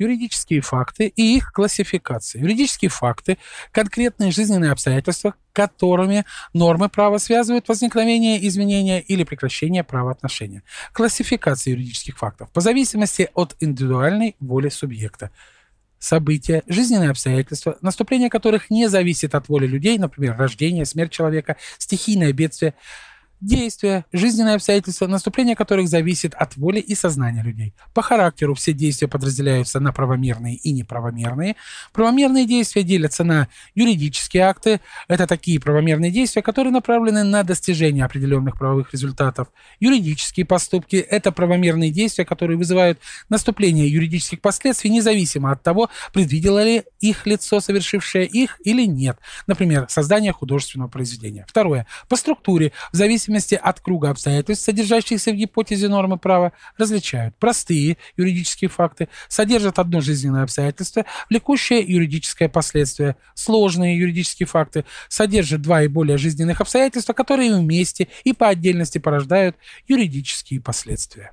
юридические факты и их классификация. Юридические факты – конкретные жизненные обстоятельства, которыми нормы права связывают возникновение, изменения или прекращение правоотношения. Классификация юридических фактов по зависимости от индивидуальной воли субъекта события, жизненные обстоятельства, наступление которых не зависит от воли людей, например, рождение, смерть человека, стихийное бедствие – Действия, жизненные обстоятельства, наступление которых зависит от воли и сознания людей. По характеру все действия подразделяются на правомерные и неправомерные. Правомерные действия делятся на юридические акты. Это такие правомерные действия, которые направлены на достижение определенных правовых результатов. Юридические поступки – это правомерные действия, которые вызывают наступление юридических последствий независимо от того, предвидело ли их лицо, совершившее их, или нет. Например, создание художественного произведения. Второе. По структуре, в зависимости зависимости от круга обстоятельств, содержащихся в гипотезе нормы права, различают. Простые юридические факты содержат одно жизненное обстоятельство, влекущее юридическое последствие. Сложные юридические факты содержат два и более жизненных обстоятельства, которые вместе и по отдельности порождают юридические последствия.